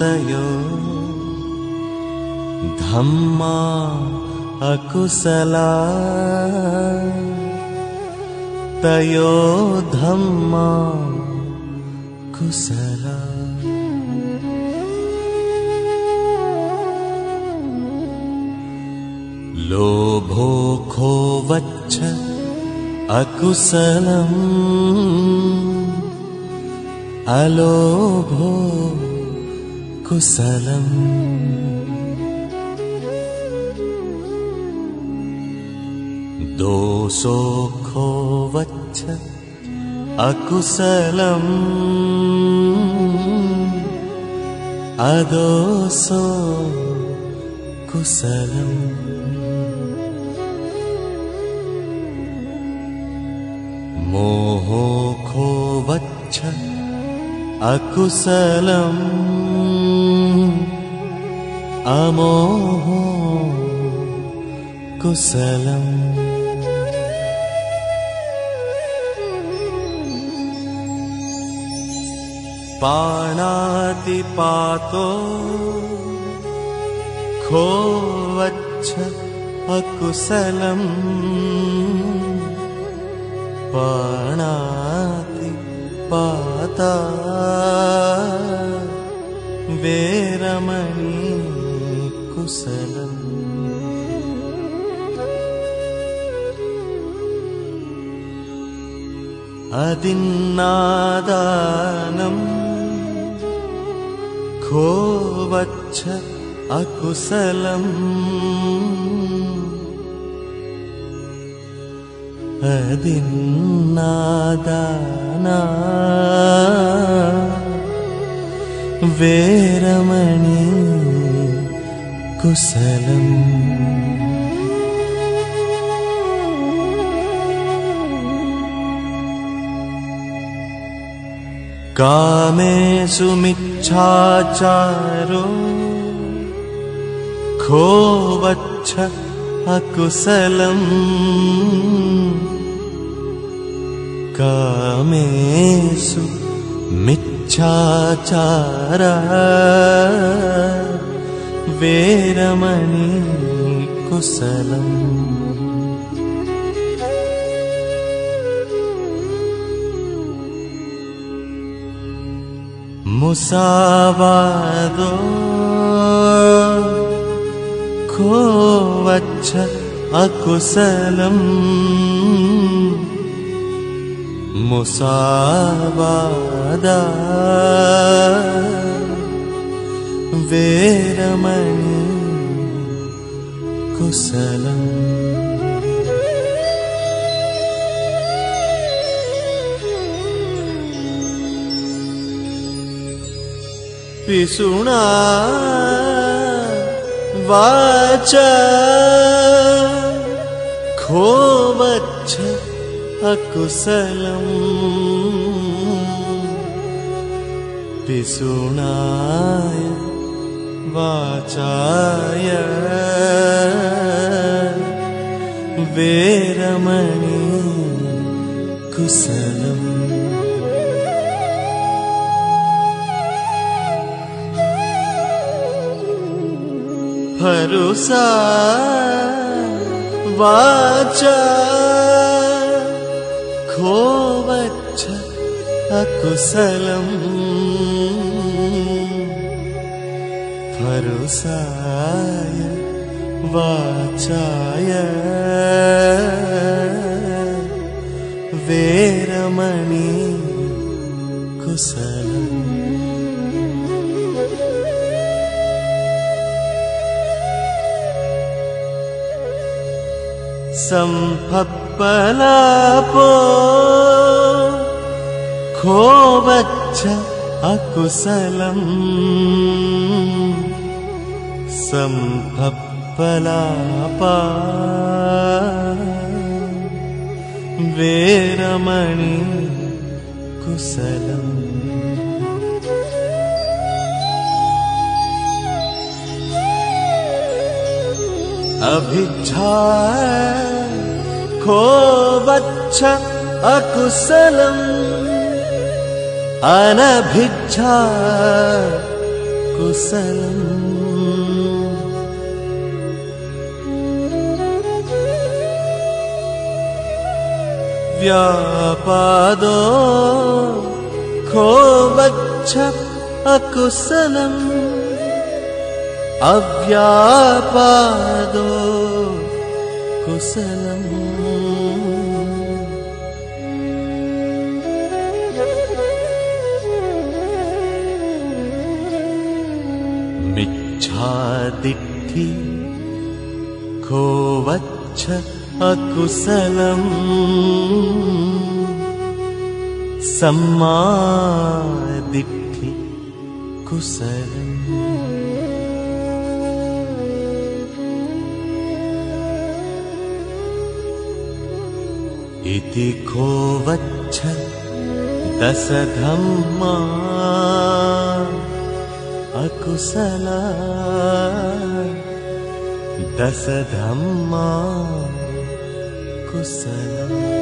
तयो धम्मा अकुशला तयो धम्मा कुशला लोभो खो अकुशलम् अलोभो कुशलम्। दोषोखो वच्छ अकुशलम्। अदोषो कुशलम्। मोहो खो अकुशलम् अमोहो कुशलम् पाणातिपातो खो वच्छ अकुशलम् पाणाति पाता। वेरमणि कुशलम् अदिन्नादानम् खो वच्छ अकुशलम् वेरमणि कुशलम्। कामेषु मिच्छाचारो खो वच्छ अकुशलम् कामेषु मिच्छाचार। वेरमणि कुशलम् मुसावादो खो वच्छ अकुशलम् मुसावादा। वेरमणि कुशलम्। पिसुणा वाच। खो वच्छ अकुशलम् पिसुणाय वाचाय। वेरमणि कुशलम् भरुसा वाचा खो वच्छ अकुशलम्। भरुसाय वाचाय। वेरमणि कुशलम् सम्भपलापो खो वच्छ अकुशलम् सम्भपलापा वेरमणि कुशलम् अभिच्छा खो अकुशलम्। अनभिच्छा अकुशलम् व्यापादो खो वच्छ अकुशलम् अव्यापादो कुशलम्। वच्छ अकुशलम्। सम्मादिद्धि कुशलम् इति वच्छ दशधम्मा अकुशला दशधम्मा कुशला